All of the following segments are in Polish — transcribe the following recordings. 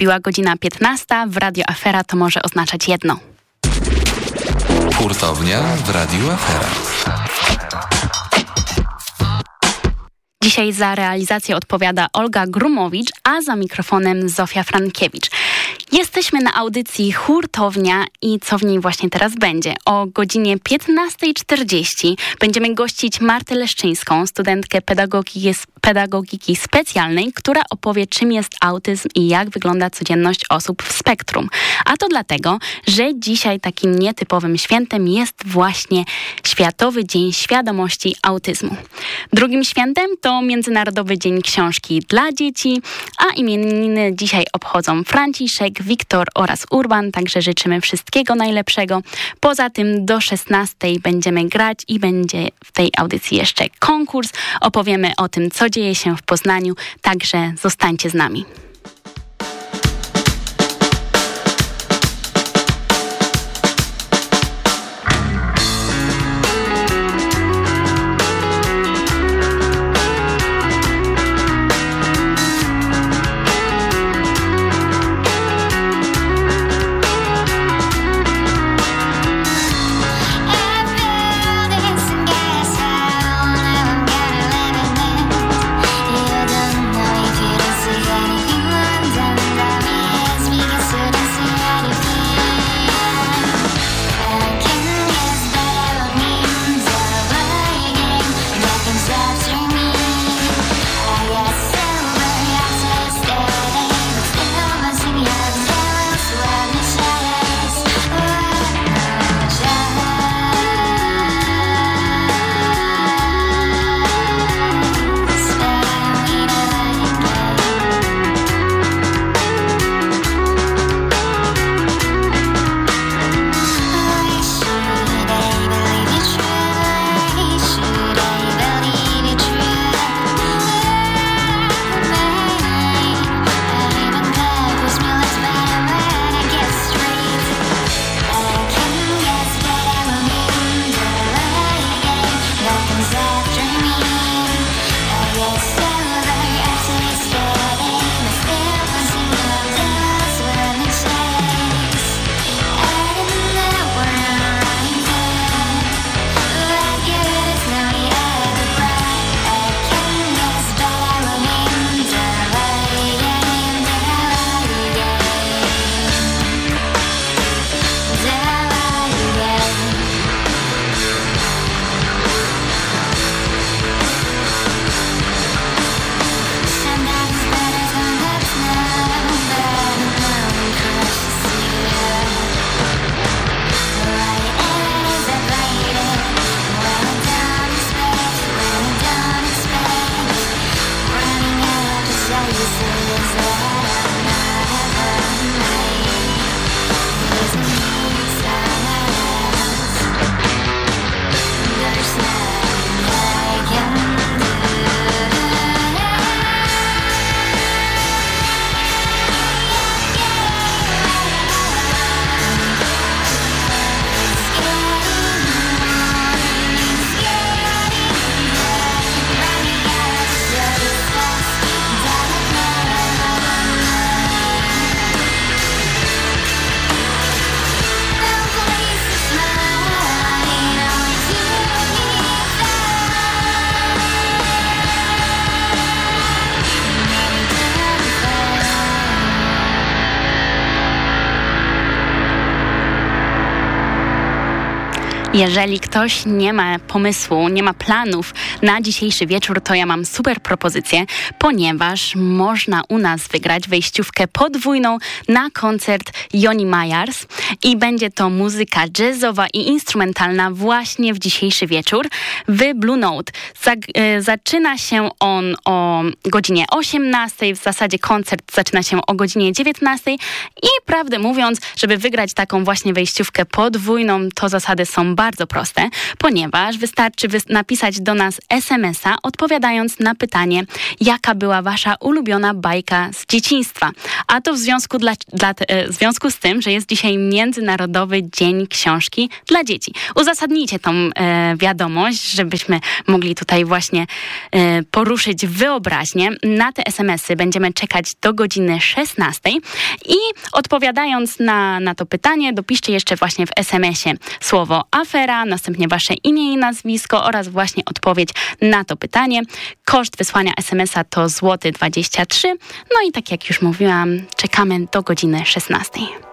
Wybiła godzina 15, w Radio Afera to może oznaczać jedno. Hurtownia w Radio Afera. Dzisiaj za realizację odpowiada Olga Grumowicz, a za mikrofonem Zofia Frankiewicz. Jesteśmy na audycji Hurtownia i co w niej właśnie teraz będzie? O godzinie 15.40 będziemy gościć Martę Leszczyńską, studentkę pedagogiki, pedagogiki specjalnej, która opowie czym jest autyzm i jak wygląda codzienność osób w spektrum. A to dlatego, że dzisiaj takim nietypowym świętem jest właśnie Światowy Dzień Świadomości Autyzmu. Drugim świętem to Międzynarodowy Dzień Książki dla Dzieci, a imieniny dzisiaj obchodzą Franciszek, Wiktor oraz Urban, także życzymy wszystkiego najlepszego. Poza tym do 16 będziemy grać i będzie w tej audycji jeszcze konkurs. Opowiemy o tym, co dzieje się w Poznaniu, także zostańcie z nami. Jeżeli ktoś nie ma pomysłu, nie ma planów na dzisiejszy wieczór, to ja mam super propozycję, ponieważ można u nas wygrać wejściówkę podwójną na koncert Joni Majars i będzie to muzyka jazzowa i instrumentalna właśnie w dzisiejszy wieczór w Blue Note. E, zaczyna się on o godzinie 18, w zasadzie koncert zaczyna się o godzinie 19 i prawdę mówiąc, żeby wygrać taką właśnie wejściówkę podwójną, to zasady są bardzo bardzo proste, ponieważ wystarczy napisać do nas SMS-a, odpowiadając na pytanie, jaka była wasza ulubiona bajka z dzieciństwa. A to w związku, dla, dla, e, w związku z tym, że jest dzisiaj Międzynarodowy Dzień Książki dla Dzieci. Uzasadnijcie tą e, wiadomość, żebyśmy mogli tutaj właśnie e, poruszyć wyobraźnię. Na te SMS-y będziemy czekać do godziny 16 i odpowiadając na, na to pytanie, dopiszcie jeszcze właśnie w SMS-ie słowo następnie wasze imię i nazwisko oraz właśnie odpowiedź na to pytanie. Koszt wysłania SMS-a to złoty 23. No i tak jak już mówiłam, czekamy do godziny 16.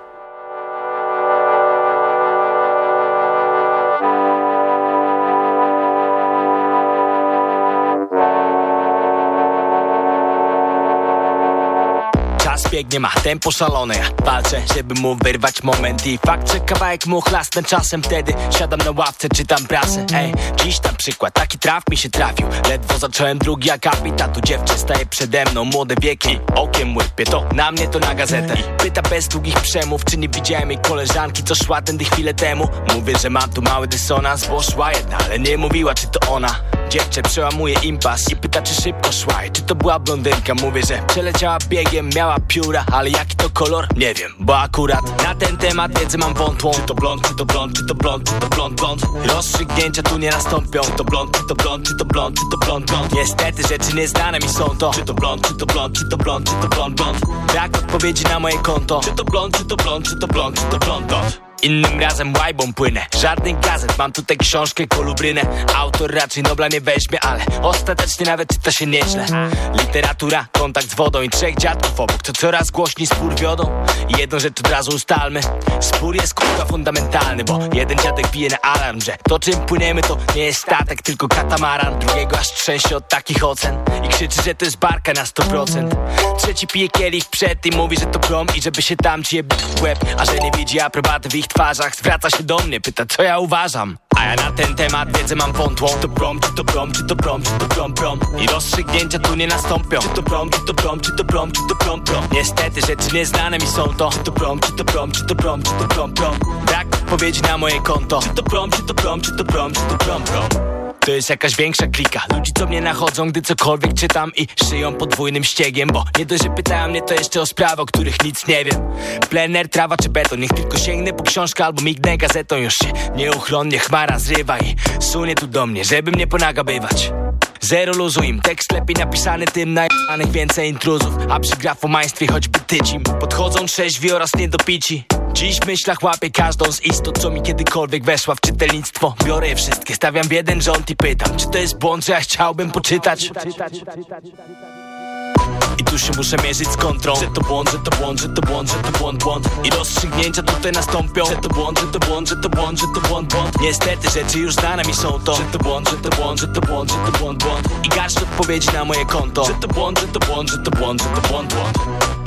biegnie, ma tempo szalone. Ja walczę, żeby mu wyrwać moment I fakt, że kawałek mu chlasnę czasem Wtedy siadam na ławce, czytam prasę. Ej, dziś tam przykład, taki traf mi się trafił. Ledwo zacząłem drugi akapit A tu dziewczę staje przede mną, młode wieki Okiem łypie, to na mnie, to na gazetę. Pyta bez długich przemów, czy nie widziałem jej koleżanki Co szła tędy chwilę temu. Mówię, że mam tu mały dysonans, bo szła jedna Ale nie mówiła, czy to ona Dziewczę przełamuje impas i pyta, czy szybko szła I czy to była blondynka Mówię, że przeleciała biegiem, miała pióra Ale jaki to kolor? Nie wiem, bo akurat na ten temat wiedzę mam wątłą Czy to blond, czy to blond, czy to blond, czy to blond, blond Rozstrzygnięcia tu nie nastąpią Czy to blond, czy to blond, czy to blond, czy to blond, blond Niestety rzeczy nieznane mi są to Czy to blond, czy to blond, czy to blond, czy to blond, blond Brak odpowiedzi na moje konto Czy to blond, czy to blond, czy to blond, czy to blond, blond Innym razem łajbą płynę. Żadnych gazet, mam tutaj książkę, kolubrynę. Autor raczej Nobla nie weźmie, ale Ostatecznie nawet czyta się nieźle. Literatura, kontakt z wodą i trzech dziadków obok. To coraz głośniej spór wiodą. Jedną rzecz od razu ustalmy. Spór jest kurwa fundamentalny Bo jeden dziadek bije na alarm, że To czym płyniemy to nie jest statek Tylko katamaran. Drugiego aż trzęsie od takich ocen I krzyczy, że to jest barka na 100% Trzeci pije kielich przed i mówi, że to prom I żeby się tam ci w łeb A że nie widzi aprobaty w ich twarzach Zwraca się do mnie, pyta co ja uważam A ja na ten temat wiedzę mam wątłą Czy to prom, czy to prom, czy to prom, czy to prom, prom I rozstrzygnięcia tu nie nastąpią Czy to prom, czy to prom, czy to prom, czy to prom, prom Niestety rzeczy nieznane mi są to Czy to prom, czy to prom, czy to prom, czy to prom, prom Brak odpowiedzi na moje konto Czy to prom, czy to prom, czy to prom, czy to prom, prom to jest jakaś większa klika. Ludzi co mnie nachodzą, gdy cokolwiek czytam I szyją podwójnym ściegiem Bo nie dość, że pytają mnie to jeszcze o sprawy, o których nic nie wiem. Plener, trawa czy beton? Niech tylko sięgnę po książkę albo mignę gazetą. Już się nieuchronnie chmara zrywa I sunie tu do mnie, żeby mnie ponagabywać. Zero luzu im, tekst lepiej napisany tym najbanych więcej intruzów. A przy grafomaństwie choćby tycim. Podchodzą trzeźwi oraz niedopici Dziś w myślach łapię każdą z istot, co mi kiedykolwiek weszła w czytelnictwo Biorę je wszystkie, stawiam w jeden rząd i pytam Czy to jest błąd, że ja chciałbym poczytać? I tu się muszę mierzyć z kontrą Że to błąd, że to błąd, że to błąd, że to błąd, błąd I rozstrzygnięcia tutaj nastąpią Że to błąd, że to błąd, że to błąd, że to błąd, błąd Niestety rzeczy już znane mi są to Że to błąd, że to błąd, że to błąd, że to błąd, błąd I garść odpowiedzi na moje konto Że to błąd, że to błąd, że to błąd, że to błąd, błąd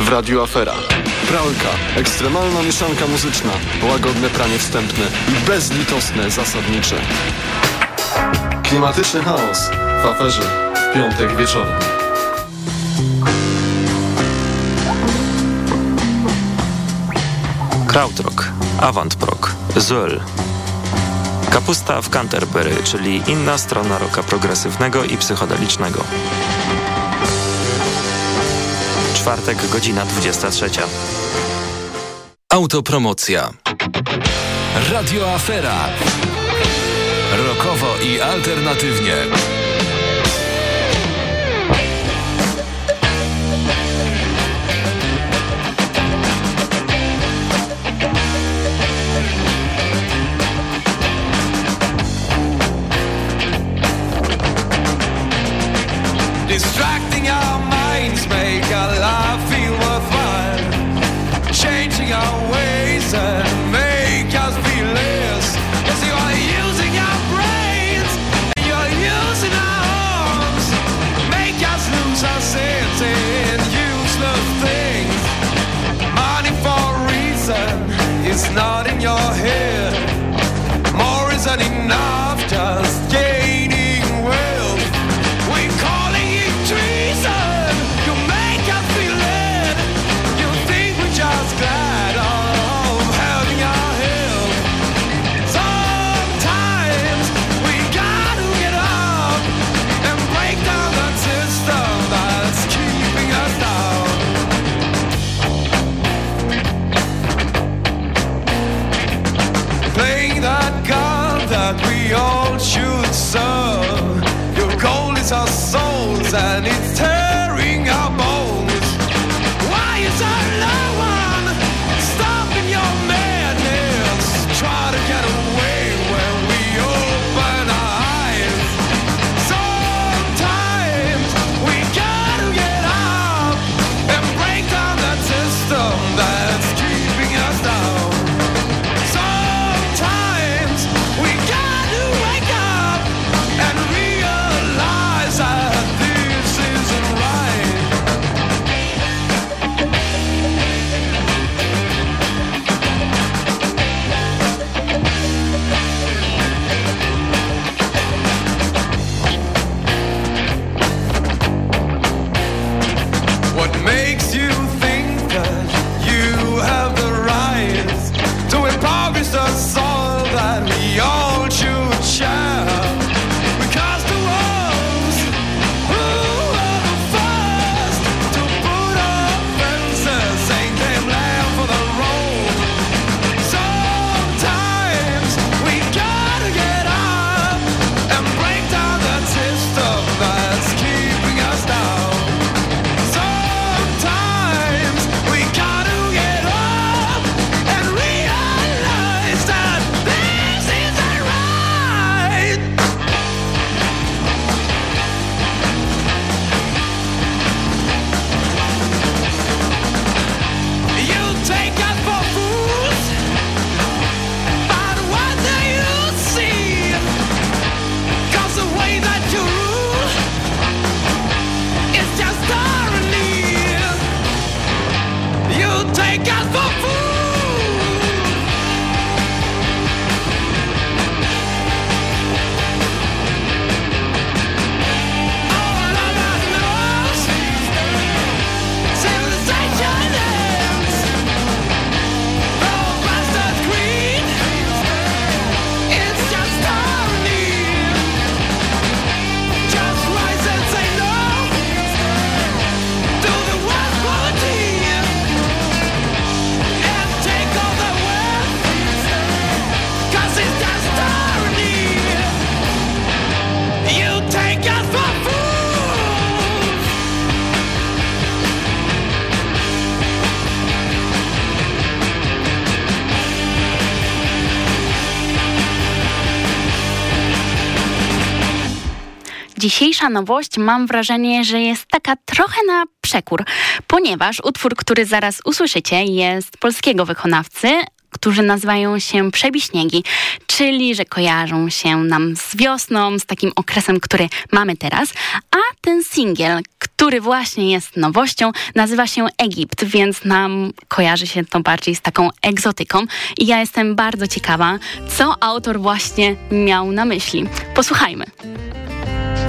w Radiu Afera. Pralka, ekstremalna mieszanka muzyczna, łagodne pranie wstępne i bezlitosne zasadnicze. Klimatyczny chaos w aferze piątek wieczorem. Krautrock, Avantprog, Zöll. Kapusta w Canterbury, czyli inna strona roka progresywnego i psychodelicznego czwartek, godzina 23. Autopromocja. Radio Afera. Rokowo i alternatywnie. dzisiejsza nowość mam wrażenie, że jest taka trochę na przekór, ponieważ utwór, który zaraz usłyszycie jest polskiego wykonawcy, którzy nazywają się przebiśniegi, czyli że kojarzą się nam z wiosną, z takim okresem, który mamy teraz, a ten singiel, który właśnie jest nowością, nazywa się Egipt, więc nam kojarzy się to bardziej z taką egzotyką i ja jestem bardzo ciekawa, co autor właśnie miał na myśli. Posłuchajmy.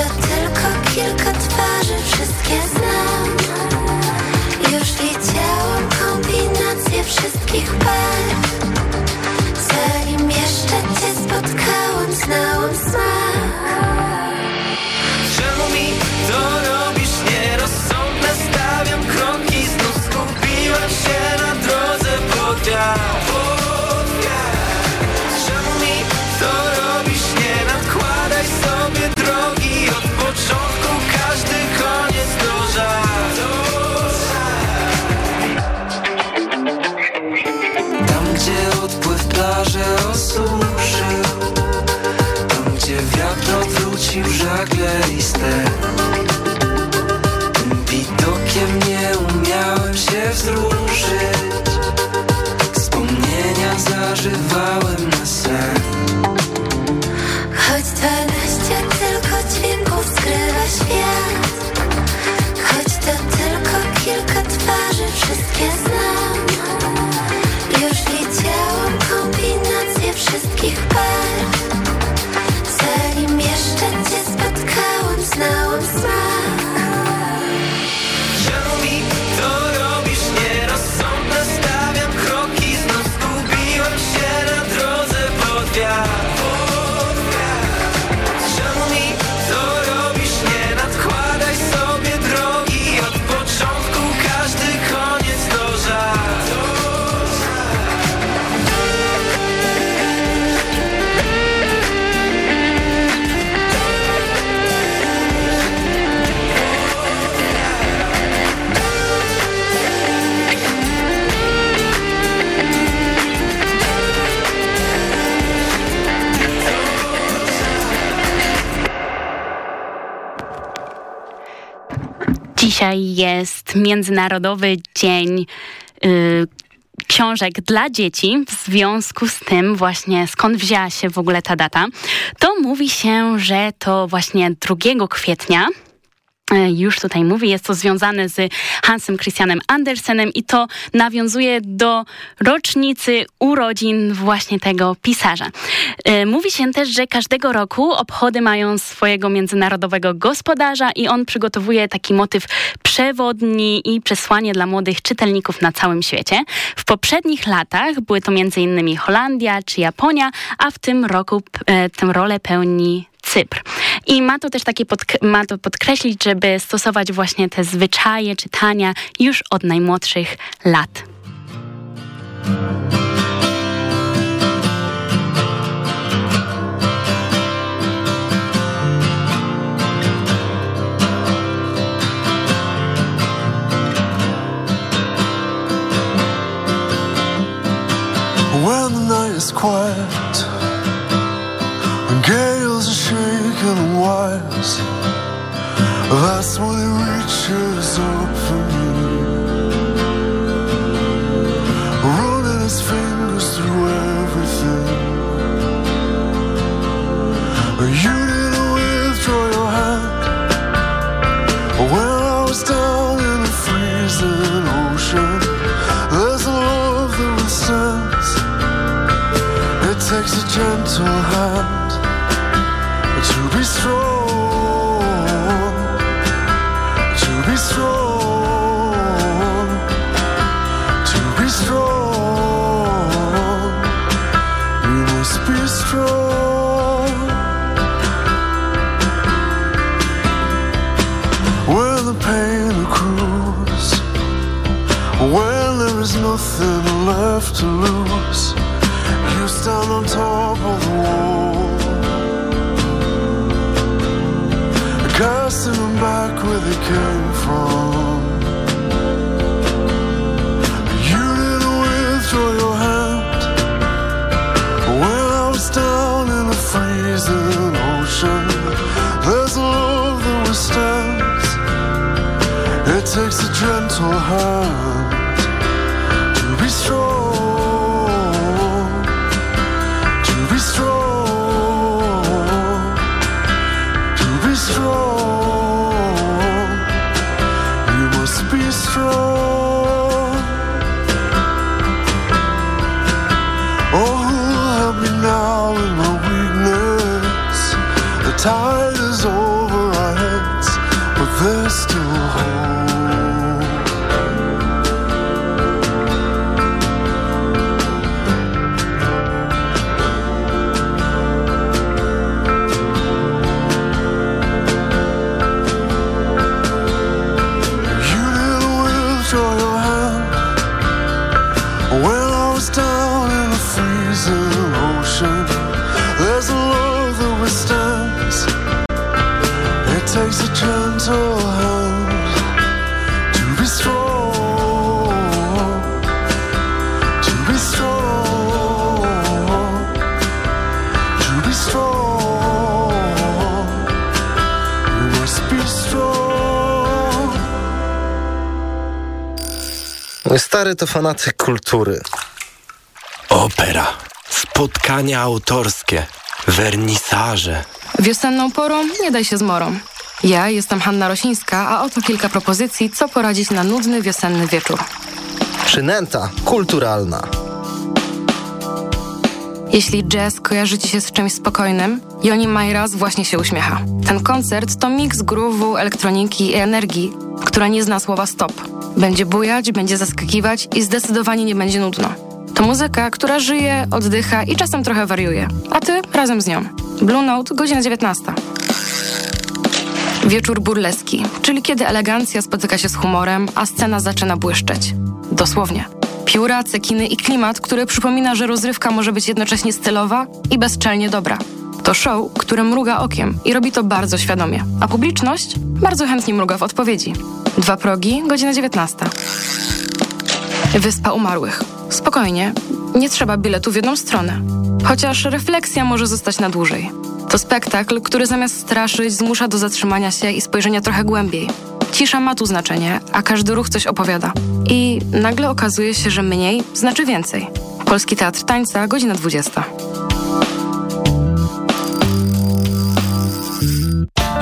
Jeszcze tylko kilka twarzy, wszystkie znam. Już widziałam kombinację wszystkich par. Zanim jeszcze cię spotkałam, znałam smak. Czemu mi to robisz? Nierozsądne? Stawiam kroki, znów skupiłam się na drodze pod Dzisiaj jest Międzynarodowy Dzień y, Książek dla dzieci. W związku z tym właśnie skąd wzięła się w ogóle ta data, to mówi się, że to właśnie 2 kwietnia już tutaj mówi, jest to związane z Hansem Christianem Andersenem i to nawiązuje do rocznicy urodzin właśnie tego pisarza. E, Mówi się też, że każdego roku obchody mają swojego międzynarodowego gospodarza i on przygotowuje taki motyw przewodni i przesłanie dla młodych czytelników na całym świecie. W poprzednich latach były to m.in. Holandia czy Japonia, a w tym roku e, tę rolę pełni Cypr. I ma to też takie ma to podkreślić, żeby stosować właśnie te zwyczaje czytania już od najmłodszych lat. When the night is quiet, when gales are shaking the wires, that's when it reaches up for me. Running his fingers through everything. You didn't withdraw your hand when I was down in the freezing ocean. There's a love that withstands. It takes a gentle hand strong, to be strong, to be strong. You must be strong. When the pain accrues, when there is nothing left to lose, you stand on top of the wall. Casting them back where they came from. You didn't withdraw your hand when I was down in a freezing ocean. There's a love that withstands. It takes a gentle hand stary to fanatyk kultury. Opera, spotkania autorskie, wernisaże. Wiosenną porą nie daj się zmorą. Ja jestem Hanna Rosińska, a oto kilka propozycji, co poradzić na nudny wiosenny wieczór. Przynęta kulturalna. Jeśli jazz kojarzy ci się z czymś spokojnym, Joni Majras właśnie się uśmiecha. Ten koncert to miks groove'u, elektroniki i energii, która nie zna słowa stop. Będzie bujać, będzie zaskakiwać i zdecydowanie nie będzie nudno. To muzyka, która żyje, oddycha i czasem trochę wariuje. A ty razem z nią. Blue Note, godzina 19. Wieczór burleski, czyli kiedy elegancja spotyka się z humorem, a scena zaczyna błyszczeć. Dosłownie. Pióra, cekiny i klimat, który przypomina, że rozrywka może być jednocześnie stylowa i bezczelnie dobra. To show, które mruga okiem i robi to bardzo świadomie, a publiczność bardzo chętnie mruga w odpowiedzi. Dwa progi, godzina 19. Wyspa Umarłych. Spokojnie, nie trzeba biletu w jedną stronę. Chociaż refleksja może zostać na dłużej. To spektakl, który zamiast straszyć, zmusza do zatrzymania się i spojrzenia trochę głębiej. Cisza ma tu znaczenie, a każdy ruch coś opowiada. I nagle okazuje się, że mniej znaczy więcej. Polski Teatr Tańca, godzina 20.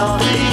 your heat.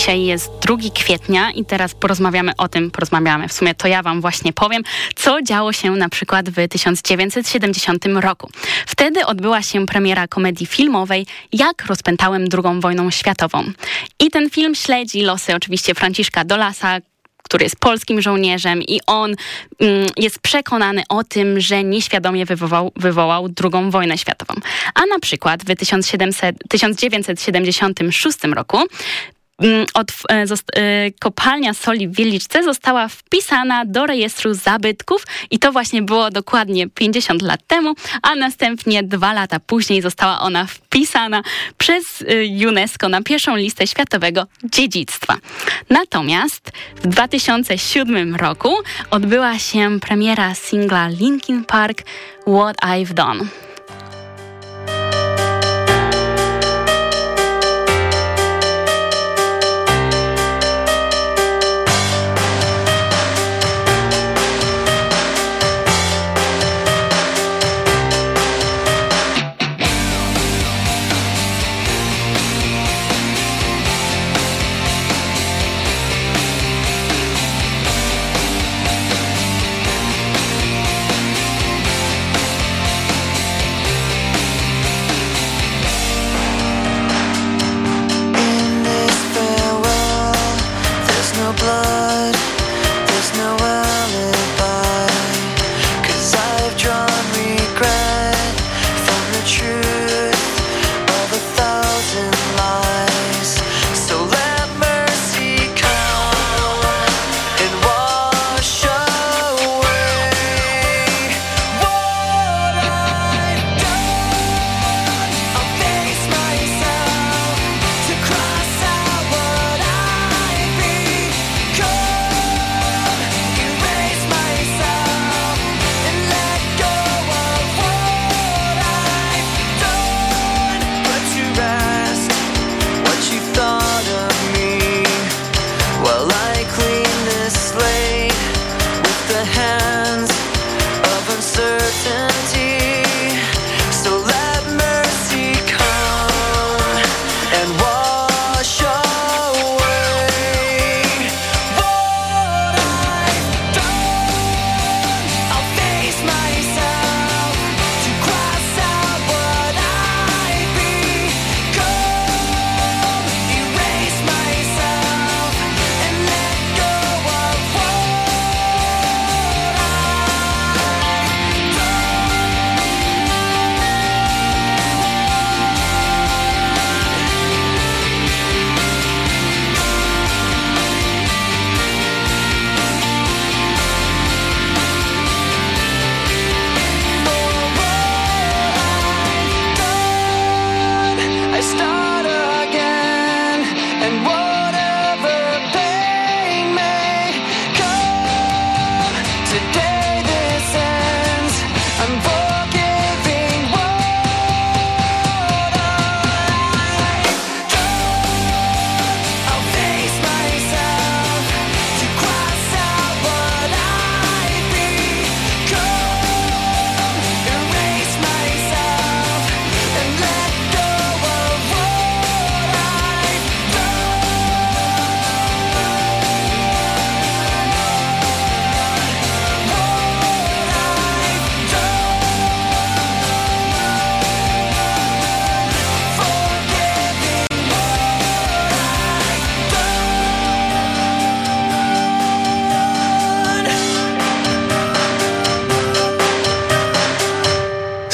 Dzisiaj jest 2 kwietnia i teraz porozmawiamy o tym, porozmawiamy, w sumie to ja wam właśnie powiem, co działo się na przykład w 1970 roku. Wtedy odbyła się premiera komedii filmowej Jak rozpętałem II wojną światową. I ten film śledzi losy oczywiście Franciszka Dolasa, który jest polskim żołnierzem i on mm, jest przekonany o tym, że nieświadomie wywołał, wywołał II wojnę światową. A na przykład w 1700, 1976 roku od, e, e, kopalnia soli w Wieliczce została wpisana do rejestru zabytków i to właśnie było dokładnie 50 lat temu, a następnie dwa lata później została ona wpisana przez e, UNESCO na pierwszą listę światowego dziedzictwa. Natomiast w 2007 roku odbyła się premiera singla Linkin Park What I've Done.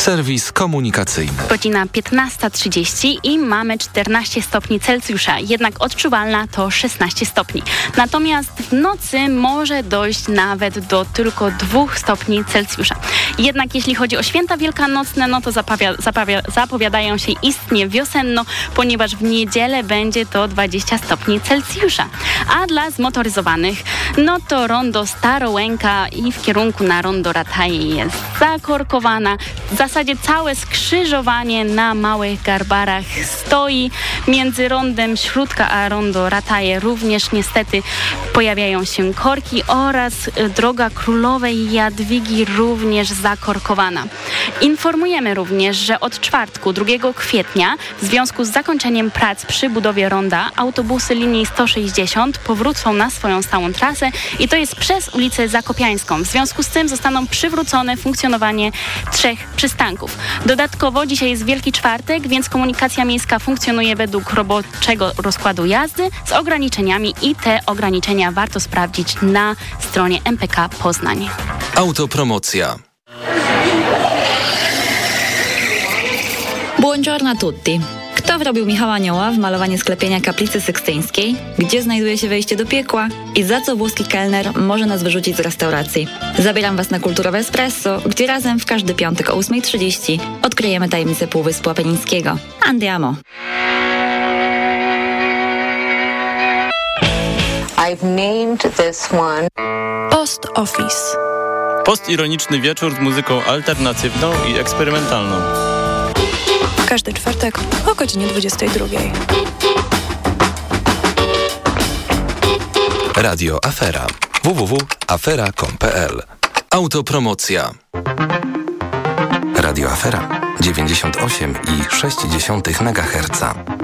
Serwis komunikacyjny. Godzina 15.30 i mamy 14 stopni Celsjusza, jednak odczuwalna to 16 stopni. Natomiast w nocy może dojść nawet do tylko 2 stopni Celsjusza. Jednak jeśli chodzi o święta wielkanocne, no to zapawia, zapawia, zapowiadają się istnie wiosenno, ponieważ w niedzielę będzie to 20 stopni Celsjusza. A dla zmotoryzowanych, no to rondo Starołęka i w kierunku na rondo Rataje jest zakorkowana. W zasadzie całe skrzyżowanie na małych garbarach stoi. Między rondem Śródka a rondo Rataje również niestety pojawiają się korki oraz droga królowej Jadwigi również zakorkowana. Informujemy również, że od czwartku 2 kwietnia w związku z zakończeniem prac przy budowie ronda autobusy linii 160 powrócą na swoją stałą trasę i to jest przez ulicę Zakopiańską. W związku z tym zostaną przywrócone funkcjonowanie trzech przystanków. Dodatkowo dzisiaj jest Wielki Czwartek, więc komunikacja miejska funkcjonuje według roboczego rozkładu jazdy z ograniczeniami i te ograniczenia warto sprawdzić na stronie MPK Poznań. Autopromocja. Buongiorno a tutti. Kto wrobił Michała Anioła w malowanie sklepienia kaplicy sykstyńskiej? Gdzie znajduje się wejście do piekła? I za co włoski kelner może nas wyrzucić z restauracji? Zabieram Was na Kulturowe Espresso, gdzie razem w każdy piątek o 8.30 odkryjemy tajemnicę Półwyspu Apenińskiego. Andiamo! I've named this one Post Office. Postironiczny wieczór z muzyką alternatywną i eksperymentalną. Każdy czwartek o godzinie 22. Radio Afera. www.afera.com.pl Autopromocja. Radio Afera 98,6 MHz.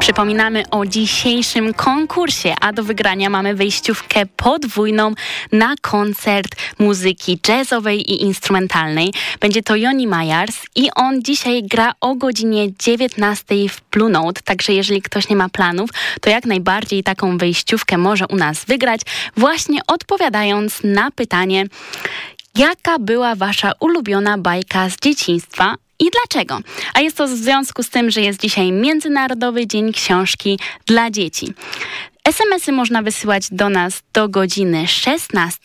Przypominamy o dzisiejszym konkursie, a do wygrania mamy wejściówkę podwójną na koncert muzyki jazzowej i instrumentalnej. Będzie to Joni Majars i on dzisiaj gra o godzinie 19 w Blue Note, także jeżeli ktoś nie ma planów, to jak najbardziej taką wejściówkę może u nas wygrać, właśnie odpowiadając na pytanie, jaka była wasza ulubiona bajka z dzieciństwa i dlaczego? A jest to w związku z tym, że jest dzisiaj Międzynarodowy Dzień Książki dla Dzieci. SMS-y można wysyłać do nas do godziny 16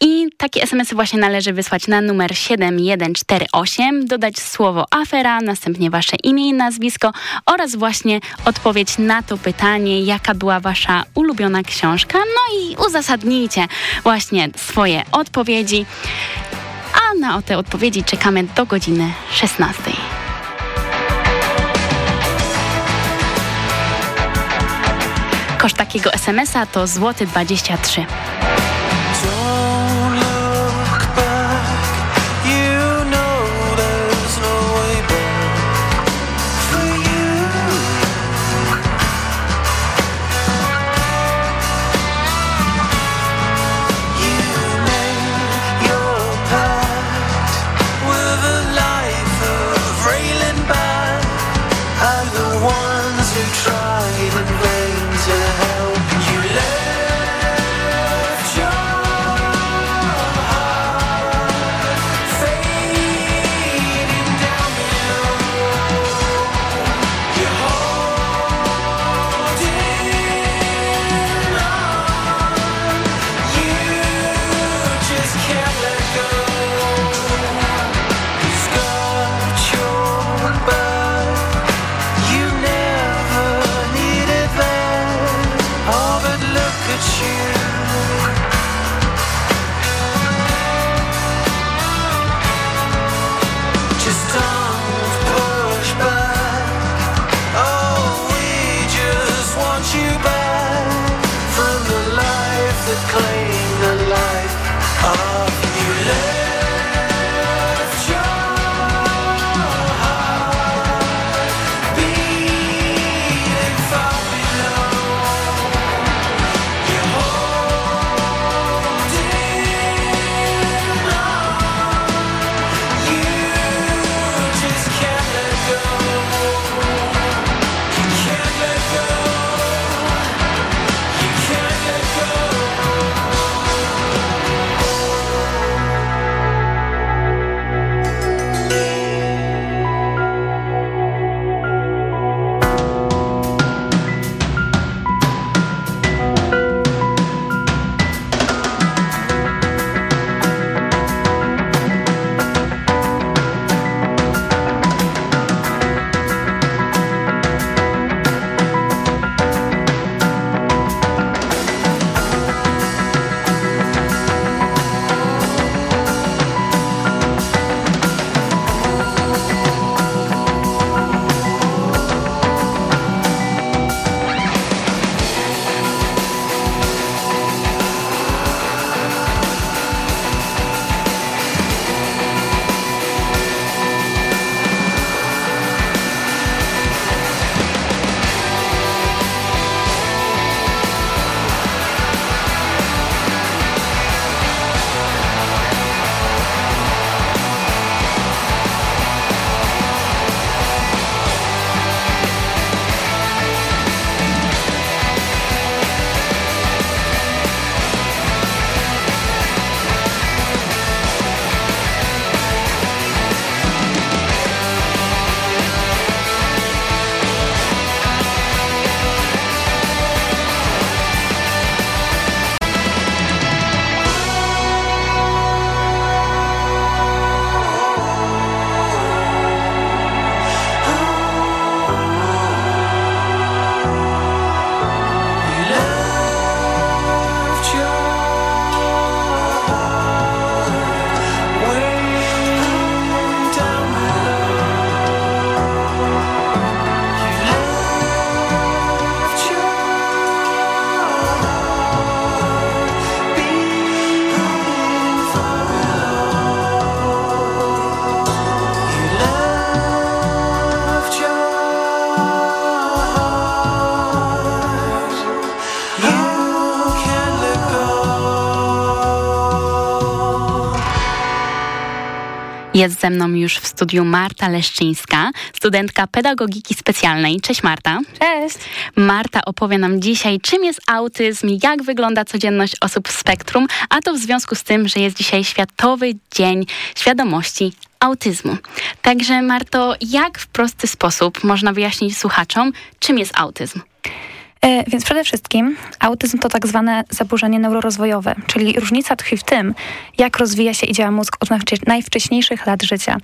i takie SMS-y właśnie należy wysłać na numer 7148, dodać słowo afera, następnie wasze imię i nazwisko oraz właśnie odpowiedź na to pytanie, jaka była wasza ulubiona książka. No i uzasadnijcie właśnie swoje odpowiedzi. A na te odpowiedzi czekamy do godziny 16. Koszt takiego SMS-a to złoty 23. Don't Jest ze mną już w studiu Marta Leszczyńska, studentka pedagogiki specjalnej. Cześć Marta. Cześć. Marta opowie nam dzisiaj, czym jest autyzm, jak wygląda codzienność osób w spektrum, a to w związku z tym, że jest dzisiaj Światowy Dzień Świadomości Autyzmu. Także Marto, jak w prosty sposób można wyjaśnić słuchaczom, czym jest autyzm? E, więc przede wszystkim autyzm to tak zwane zaburzenie neurorozwojowe, czyli różnica tkwi w tym, jak rozwija się i działa mózg od najwcześniejszych lat życia.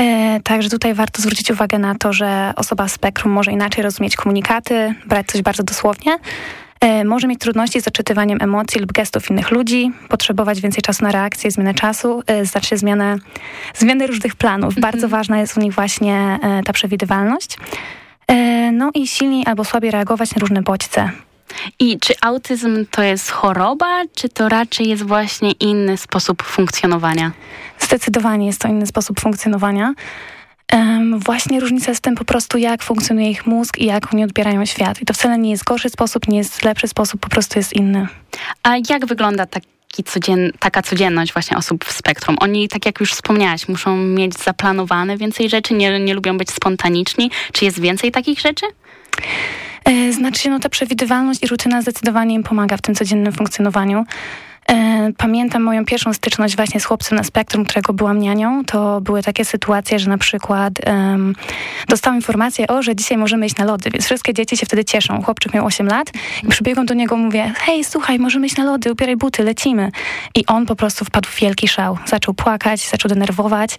E, także tutaj warto zwrócić uwagę na to, że osoba z spektrum może inaczej rozumieć komunikaty, brać coś bardzo dosłownie, e, może mieć trudności z odczytywaniem emocji lub gestów innych ludzi, potrzebować więcej czasu na reakcję, zmianę czasu, znaczy zmianę, zmianę różnych planów. Bardzo ważna jest u nich właśnie ta przewidywalność. E, no i silniej albo słabiej reagować na różne bodźce. I czy autyzm to jest choroba, czy to raczej jest właśnie inny sposób funkcjonowania? Zdecydowanie jest to inny sposób funkcjonowania. Um, właśnie różnica jest w tym po prostu, jak funkcjonuje ich mózg i jak oni odbierają świat. I to wcale nie jest gorszy sposób, nie jest lepszy sposób, po prostu jest inny. A jak wygląda taki codzien, taka codzienność właśnie osób w spektrum? Oni, tak jak już wspomniałaś, muszą mieć zaplanowane więcej rzeczy, nie, nie lubią być spontaniczni. Czy jest więcej takich rzeczy? E, znaczy no ta przewidywalność i rutyna zdecydowanie im pomaga w tym codziennym funkcjonowaniu. E, Pamiętam moją pierwszą styczność właśnie z chłopcem na spektrum, którego byłam nianią. To były takie sytuacje, że na przykład um, dostałam informację, o, że dzisiaj możemy iść na lody, więc wszystkie dzieci się wtedy cieszą. Chłopczyk miał 8 lat i przybiegłam do niego, mówię, hej, słuchaj, możemy iść na lody, ubieraj buty, lecimy. I on po prostu wpadł w wielki szał. Zaczął płakać, zaczął denerwować.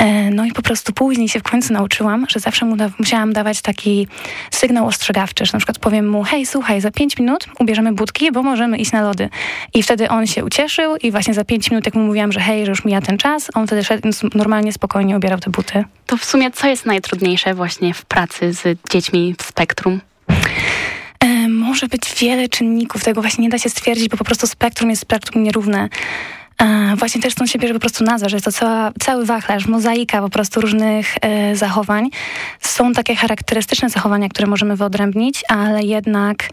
E, No i po prostu później się w końcu nauczyłam, że zawsze mu da musiałam dawać taki sygnał ostrzegawczy, że na przykład powiem mu, hej, słuchaj, za 5 minut ubierzemy budki, bo możemy iść na lody. I wtedy on się ucieszył i właśnie za 5 minut, jak mu mówiłam, że hej, że już mija ten czas, on wtedy szedł, normalnie, spokojnie ubierał te buty. To w sumie co jest najtrudniejsze właśnie w pracy z dziećmi w spektrum? E, może być wiele czynników, tego właśnie nie da się stwierdzić, bo po prostu spektrum jest spektrum nierówne. Właśnie też stąd się bierze po prostu nazwa, że jest to cała, cały wachlarz, mozaika po prostu różnych e, zachowań. Są takie charakterystyczne zachowania, które możemy wyodrębnić, ale jednak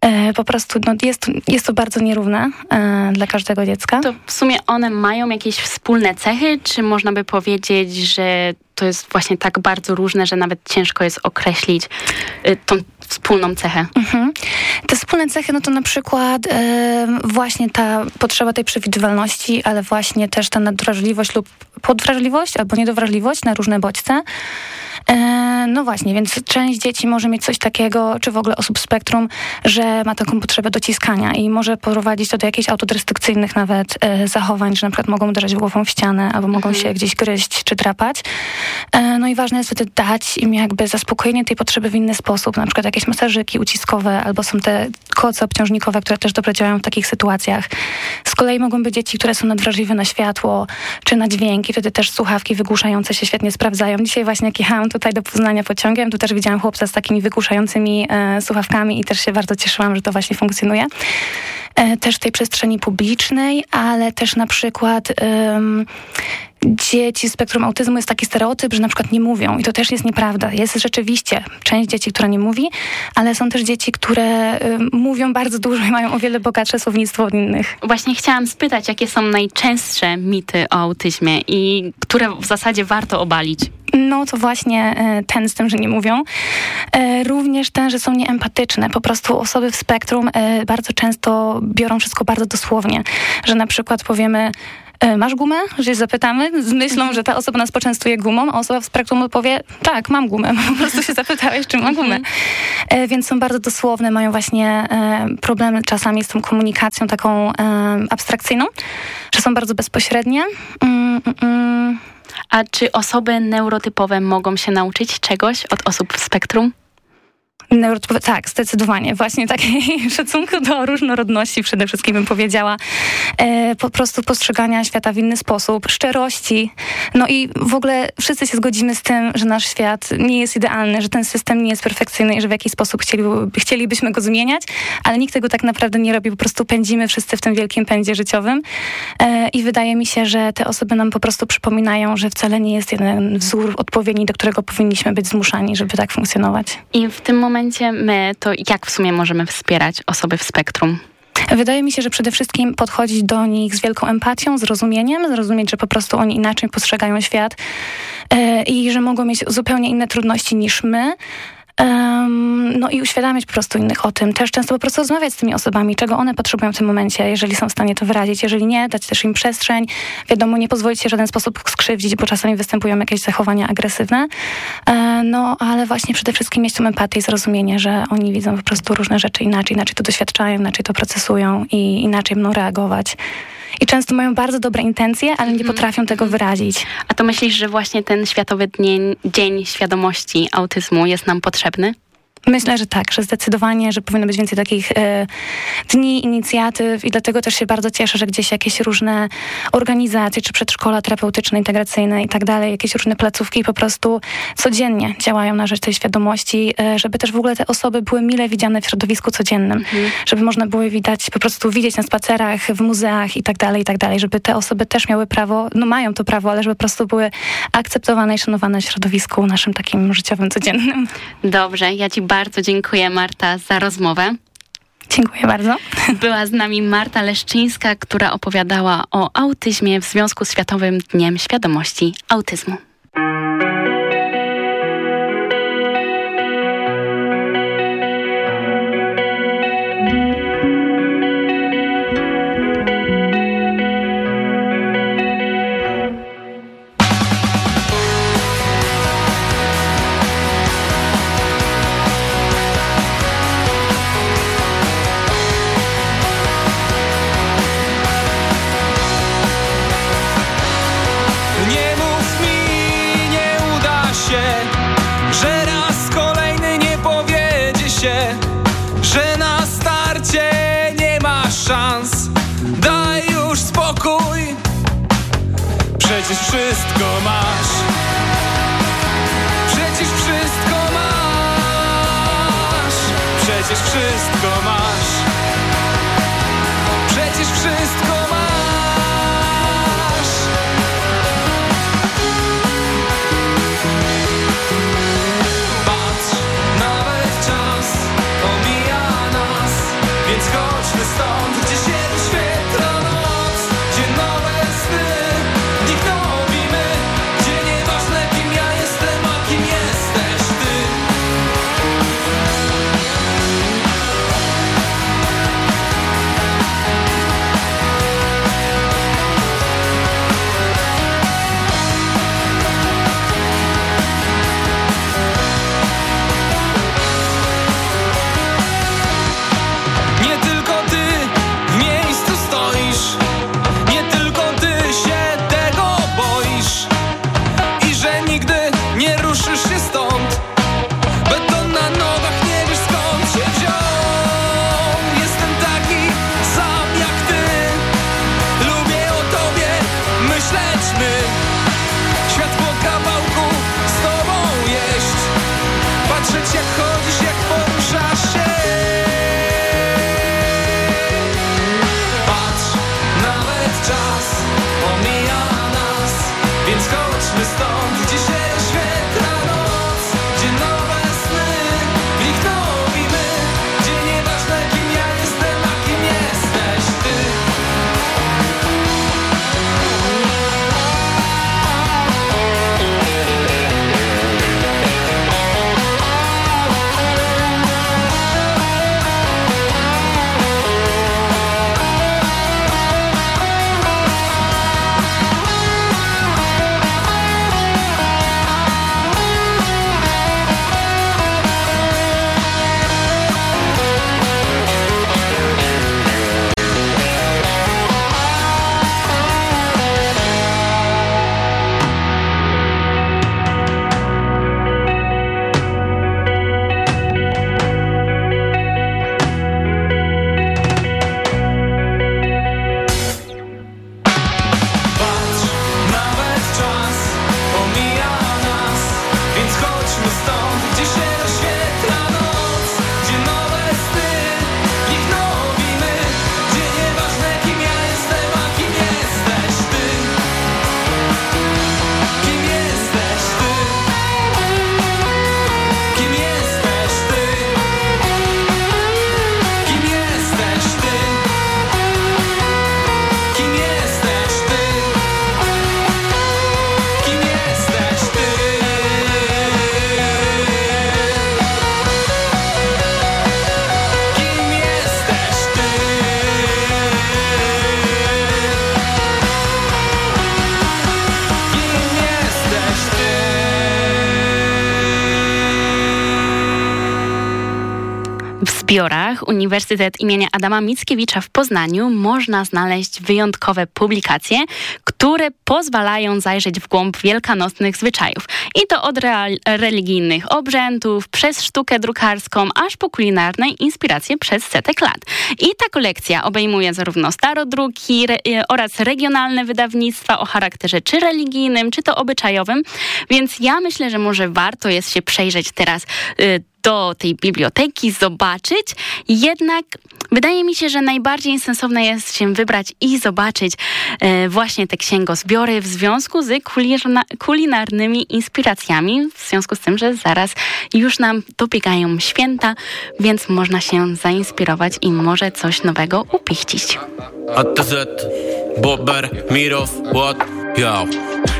e, po prostu no, jest, jest to bardzo nierówne e, dla każdego dziecka. To w sumie one mają jakieś wspólne cechy, czy można by powiedzieć, że to jest właśnie tak bardzo różne, że nawet ciężko jest określić y, tą wspólną cechę? Mhm. Te wspólne cechy, no to na przykład e, właśnie ta potrzeba tej przewidywalności, ale właśnie też ta nadwrażliwość lub podwrażliwość albo niedowrażliwość na różne bodźce. E, no właśnie, więc część dzieci może mieć coś takiego, czy w ogóle osób spektrum, że ma taką potrzebę dociskania i może prowadzić to do jakichś autodestrukcyjnych nawet e, zachowań, że na przykład mogą uderzać głową w ścianę albo mogą się gdzieś gryźć czy drapać. No i ważne jest wtedy dać im jakby zaspokojenie tej potrzeby w inny sposób, na przykład jakieś masażyki uciskowe albo są te koce obciążnikowe, które też dobrze działają w takich sytuacjach. Z kolei mogą być dzieci, które są nadwrażliwe na światło czy na dźwięki, wtedy też słuchawki wygłuszające się świetnie sprawdzają. Dzisiaj właśnie jak jechałam tutaj do Poznania pociągiem, tu też widziałam chłopca z takimi wygłuszającymi e, słuchawkami i też się bardzo cieszyłam, że to właśnie funkcjonuje. E, też w tej przestrzeni publicznej, ale też na przykład dzieci z spektrum autyzmu jest taki stereotyp, że na przykład nie mówią i to też jest nieprawda. Jest rzeczywiście część dzieci, która nie mówi, ale są też dzieci, które em, mówią bardzo dużo i mają o wiele bogatsze słownictwo od innych. Właśnie chciałam spytać, jakie są najczęstsze mity o autyzmie i które w zasadzie warto obalić? No to właśnie e, ten z tym, że nie mówią. E, Również ten, że są nieempatyczne. Po prostu osoby w spektrum e, bardzo często biorą wszystko bardzo dosłownie. Że na przykład powiemy masz gumę? Że zapytamy z myślą, że ta osoba nas poczęstuje gumą, a osoba w spektrum odpowie tak, mam gumę. Po prostu się zapytałeś, czy ma gumę. E, Więc są bardzo dosłowne, mają właśnie e, problemy czasami z tą komunikacją taką e, abstrakcyjną, że są bardzo bezpośrednie. Mm, mm, mm. A czy osoby neurotypowe mogą się nauczyć czegoś od osób w spektrum? Tak, zdecydowanie. Właśnie takiej szacunku do różnorodności przede wszystkim bym powiedziała. E, po prostu postrzegania świata w inny sposób, szczerości. No i w ogóle wszyscy się zgodzimy z tym, że nasz świat nie jest idealny, że ten system nie jest perfekcyjny i że w jakiś sposób chcieli, chcielibyśmy go zmieniać, ale nikt tego tak naprawdę nie robi. Po prostu pędzimy wszyscy w tym wielkim pędzie życiowym. E, I wydaje mi się, że te osoby nam po prostu przypominają, że wcale nie jest jeden wzór odpowiedni, do którego powinniśmy być zmuszani, żeby tak funkcjonować. I w tym momencie my to jak w sumie możemy wspierać osoby w spektrum? Wydaje mi się, że przede wszystkim podchodzić do nich z wielką empatią, zrozumieniem, zrozumieć, że po prostu oni inaczej postrzegają świat e, i że mogą mieć zupełnie inne trudności niż my. Um, no i uświadamiać po prostu innych o tym. Też często po prostu rozmawiać z tymi osobami, czego one potrzebują w tym momencie, jeżeli są w stanie to wyrazić. Jeżeli nie, dać też im przestrzeń. Wiadomo, nie pozwolić się w żaden sposób skrzywdzić, bo czasami występują jakieś zachowania agresywne. E, no, ale właśnie przede wszystkim mieć tą empatię i zrozumienie, że oni widzą po prostu różne rzeczy inaczej, inaczej to doświadczają, inaczej to procesują i inaczej będą reagować. I często mają bardzo dobre intencje, ale nie potrafią tego wyrazić. A to myślisz, że właśnie ten Światowy Dzień, Dzień Świadomości Autyzmu jest nam potrzebny? Myślę, że tak, że zdecydowanie, że powinno być więcej takich e, dni, inicjatyw i dlatego też się bardzo cieszę, że gdzieś jakieś różne organizacje, czy przedszkola terapeutyczne, integracyjne i tak dalej, jakieś różne placówki po prostu codziennie działają na rzecz tej świadomości, e, żeby też w ogóle te osoby były mile widziane w środowisku codziennym, żeby można było je widać, po prostu widzieć na spacerach, w muzeach i tak dalej, i tak dalej, żeby te osoby też miały prawo, no mają to prawo, ale żeby po prostu były akceptowane i szanowane w środowisku naszym takim życiowym, codziennym. Dobrze, ja Ci bardzo dziękuję Marta za rozmowę. Dziękuję bardzo. Była z nami Marta Leszczyńska, która opowiadała o autyzmie w związku z Światowym Dniem Świadomości Autyzmu. Uniwersytet imienia Adama Mickiewicza w Poznaniu można znaleźć wyjątkowe publikacje, które pozwalają zajrzeć w głąb wielkanocnych zwyczajów. I to od religijnych obrzędów, przez sztukę drukarską, aż po kulinarne inspiracje przez setek lat. I ta kolekcja obejmuje zarówno starodruki re, e, oraz regionalne wydawnictwa o charakterze czy religijnym, czy to obyczajowym, więc ja myślę, że może warto jest się przejrzeć teraz y, do tej biblioteki, zobaczyć. Jednak wydaje mi się, że najbardziej sensowne jest się wybrać i zobaczyć e, właśnie te księgozbiory w związku z kulinarnymi inspiracjami, w związku z tym, że zaraz już nam dobiegają święta, więc można się zainspirować i może coś nowego upichcić. ATZ, Bober, Mirow, what? Yo.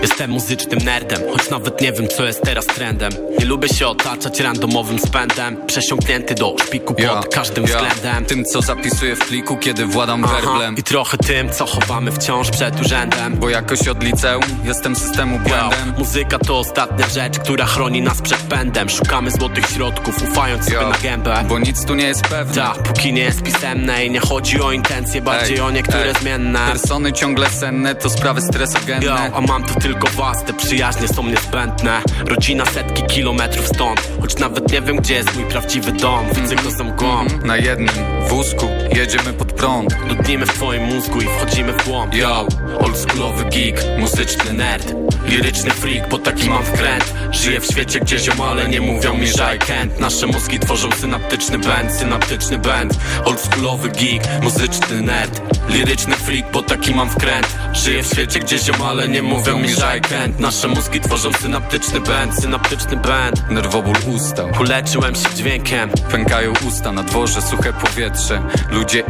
Jestem muzycznym nerdem, choć nawet nie wiem co jest teraz trendem. Nie lubię się otaczać randomowym spędem Przesiąknięty do szpiku pod Ja, każdym ja. względem. Tym co zapisuję w pliku, kiedy władam Aha, werblem. I trochę tym, co chowamy wciąż przed urzędem. Bo jakoś od liceum jestem systemu Yo, błędem. muzyka to ostatnia rzecz, która chroni nas przed pędem. Szukamy złotych środków, ufając sobie na gębę. Bo nic tu nie jest pewne. Ta, póki nie jest pisemne i nie chodzi o intencje, bardziej Ej, o niektóre ej, zmienne. Persony ciągle senne, to sprawy stresogenne A mam tu tylko was, te przyjaźnie są niezbędne. Rodzina setki kilometrów stąd. Choć nawet nie wiem gdzie jest mój prawdziwy dom. Widzę go za mgłą Na jednym wózku jedziemy pod prąd. Dudnimy w twoim mózgu i wchodzimy w głąb. Yo, oldschoolowy geek, muzyczny nerd. Liryczny freak, bo taki mam wkręt. Żyję w świecie, gdzie ziomale nie mówią mi, że I can't. Nasze mózgi tworzą synaptyczny band, synaptyczny band Oldschoolowy geek, muzyczny nerd. Liryczny freak, bo taki mam wkręt. Żyję w świecie, gdzie ziomale nie mówią mi, że I can't. Nasze mózgi tworzą synaptyczny band, synaptyczny band Nerwoból ustał Uleczyłem się dźwiękiem. Pękają usta na dworze, suche powietrze. Ludzie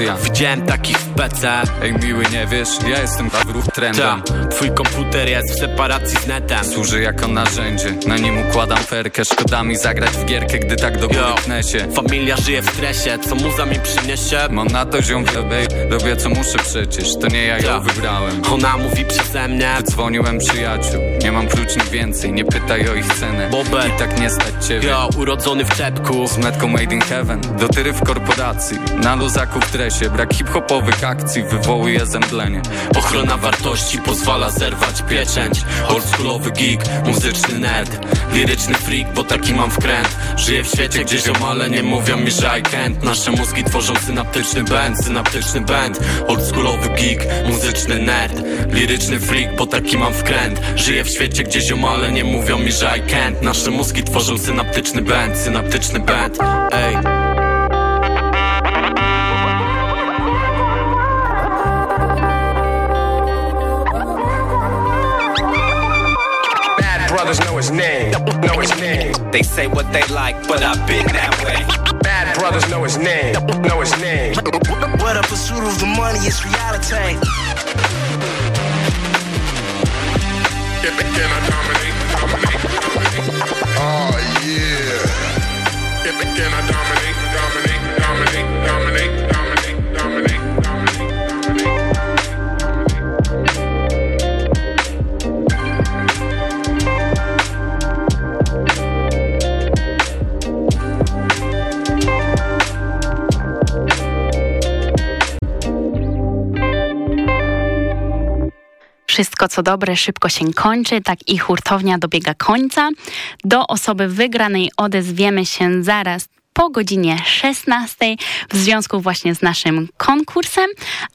iluzja Widziałem takich w PC Ej miły, nie wiesz, ja jestem wróg trendem. Ta, twój komputer jest w separacji z netem. Służy jako narzędzie, na nim układam ferkę. Szkoda mi zagrać w gierkę, gdy tak do góry się. Familia żyje w stresie, co muza mi przyniesie? Mam na to ziom robię, robię co muszę przecież. To nie ja ją Ta. wybrałem. Ona mówi przeze mnie. Dzwoniłem przyjaciół, nie mam próczni więcej Nie pytaj o ich cenę. Bober. I tak nie stać ciebie. Yo, urodzony w czepku. Z metką made in heaven, do tyry w korporacji. Na luzaku w dresie, brak hip-hopowych akcji Wywołuje zemdlenie. Ochrona wartości pozwala zerwać pieczęć. Oldschoolowy geek, muzyczny nerd Liryczny freak, bo taki mam wkręt. Żyję w świecie, gdzie ziomale nie mówią mi, że I can't. Nasze mózgi tworzą synaptyczny band, synaptyczny band Oldschoolowy geek, muzyczny nerd Liryczny freak, bo taki mam wkręt. Żyję w świecie, gdzie ziomale nie mówią mi, że I can't. Nasze mózgi tworzą synaptyczny band, synaptyczny band Ej brothers know his name, know his name. They say what they like, but I've been that way. Bad brothers know his name, know his name. But a pursuit of the money is reality. Can, can I dominate? Dominate? dominate? Oh yeah. Can, can I dominate? Dominate? Dominate? Dominate? Dominate? Wszystko co dobre szybko się kończy, tak i hurtownia dobiega końca. Do osoby wygranej odezwiemy się zaraz po godzinie 16 w związku właśnie z naszym konkursem.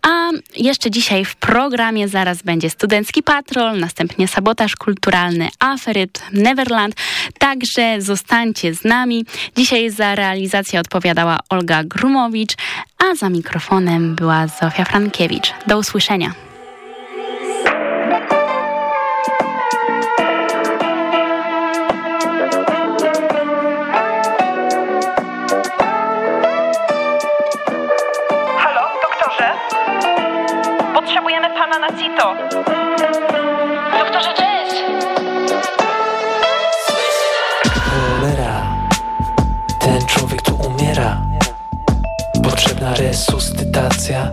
A jeszcze dzisiaj w programie zaraz będzie Studencki Patrol, następnie Sabotaż Kulturalny, Aferyt, Neverland. Także zostańcie z nami. Dzisiaj za realizację odpowiadała Olga Grumowicz, a za mikrofonem była Zofia Frankiewicz. Do usłyszenia. Na CITO. Doktorze, cześć! Cholera, ten człowiek tu umiera. Potrzebna resuscytacja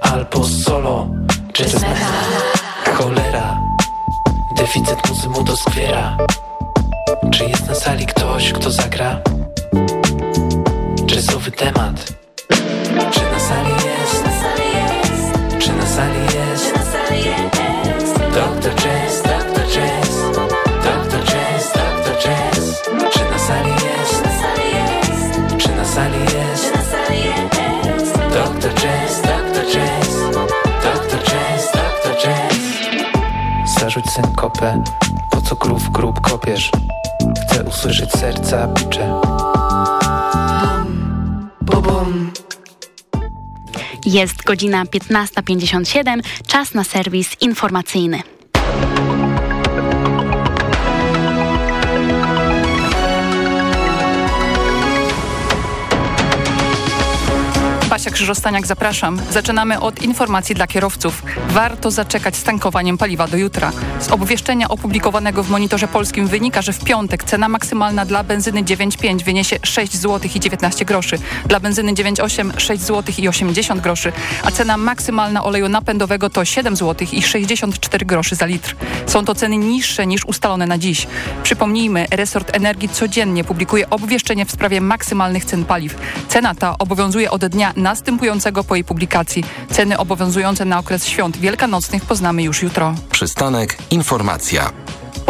albo solo jazzmana. Cholera, deficyt muzy mu doskwiera. Czy jest na sali ktoś, kto zagra? jazzowy temat Czy na sali jest? Synkopę Po co grób grób kopiesz? Chcę usłyszeć serca bicze Jest godzina 15.57, czas na serwis informacyjny. Basia Krzyżostaniak, zapraszam. Zaczynamy od informacji dla kierowców. Warto zaczekać z tankowaniem paliwa do jutra. Z obwieszczenia opublikowanego w Monitorze Polskim wynika, że w piątek cena maksymalna dla benzyny 9,5 wyniesie 6 zł i 19 groszy, dla benzyny 9,8 6 zł i 80 groszy, a cena maksymalna oleju napędowego to 7 zł i 64 groszy za litr. Są to ceny niższe niż ustalone na dziś. Przypomnijmy, resort energii codziennie publikuje obwieszczenie w sprawie maksymalnych cen paliw. Cena ta obowiązuje od dnia następującego po jej publikacji. Ceny obowiązujące na okres świąt wielkanocnych poznamy już jutro. Przystanek Informacja.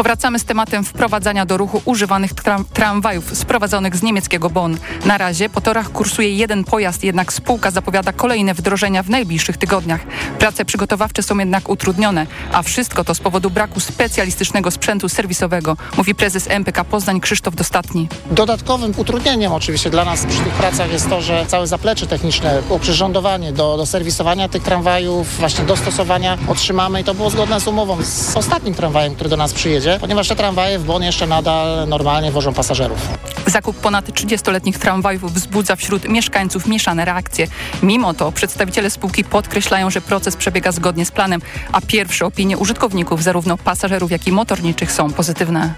Powracamy z tematem wprowadzania do ruchu używanych tram tramwajów sprowadzonych z niemieckiego Bonn. Na razie po torach kursuje jeden pojazd, jednak spółka zapowiada kolejne wdrożenia w najbliższych tygodniach. Prace przygotowawcze są jednak utrudnione, a wszystko to z powodu braku specjalistycznego sprzętu serwisowego, mówi prezes MPK Poznań Krzysztof Dostatni. Dodatkowym utrudnieniem oczywiście dla nas przy tych pracach jest to, że całe zaplecze techniczne, oprzyrządowanie do, do serwisowania tych tramwajów, właśnie dostosowania otrzymamy i to było zgodne z umową z ostatnim tramwajem, który do nas przyjedzie, ponieważ te tramwaje w Bonn jeszcze nadal normalnie wożą pasażerów. Zakup ponad 30-letnich tramwajów wzbudza wśród mieszkańców mieszane reakcje. Mimo to przedstawiciele spółki podkreślają, że proces przebiega zgodnie z planem, a pierwsze opinie użytkowników, zarówno pasażerów, jak i motorniczych są pozytywne.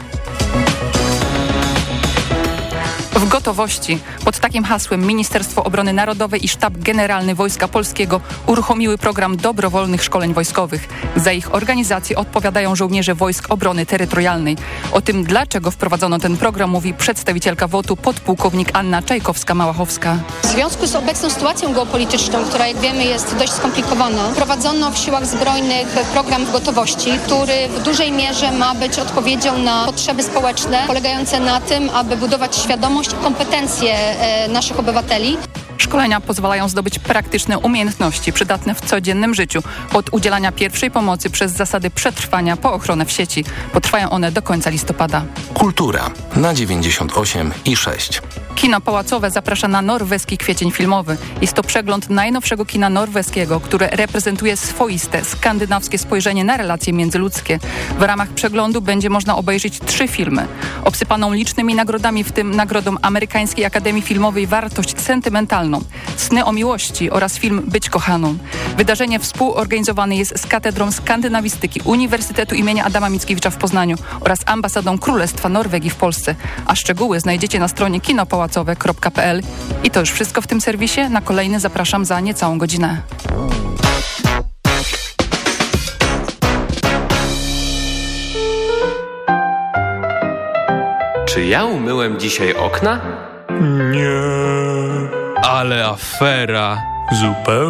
W gotowości. Pod takim hasłem Ministerstwo Obrony Narodowej i Sztab Generalny Wojska Polskiego uruchomiły program dobrowolnych szkoleń wojskowych. Za ich organizację odpowiadają żołnierze Wojsk Obrony Terytorialnej. O tym, dlaczego wprowadzono ten program, mówi przedstawicielka WOT-u podpułkownik Anna Czajkowska-Małachowska. W związku z obecną sytuacją geopolityczną, która jak wiemy jest dość skomplikowana, prowadzono w siłach zbrojnych program gotowości, który w dużej mierze ma być odpowiedzią na potrzeby społeczne, polegające na tym, aby budować świadomość kompetencje naszych obywateli. Szkolenia pozwalają zdobyć praktyczne umiejętności przydatne w codziennym życiu, od udzielania pierwszej pomocy przez zasady przetrwania po ochronę w sieci. Potrwają one do końca listopada. Kultura na 98 i 6. Kino Pałacowe zaprasza na norweski kwiecień filmowy. Jest to przegląd najnowszego kina norweskiego, które reprezentuje swoiste, skandynawskie spojrzenie na relacje międzyludzkie. W ramach przeglądu będzie można obejrzeć trzy filmy. Obsypaną licznymi nagrodami, w tym nagrodą Amerykańskiej Akademii Filmowej Wartość Sentymentalną, Sny o Miłości oraz film Być kochaną. Wydarzenie współorganizowane jest z Katedrą Skandynawistyki Uniwersytetu imienia Adama Mickiewicza w Poznaniu oraz Ambasadą Królestwa Norwegii w Polsce. A szczegóły znajdziecie na stronie kinopałacowe.pl. I to już wszystko w tym serwisie. Na kolejny zapraszam za niecałą godzinę. Czy ja umyłem dzisiaj okna? Nie. Ale afera. Zupełnie.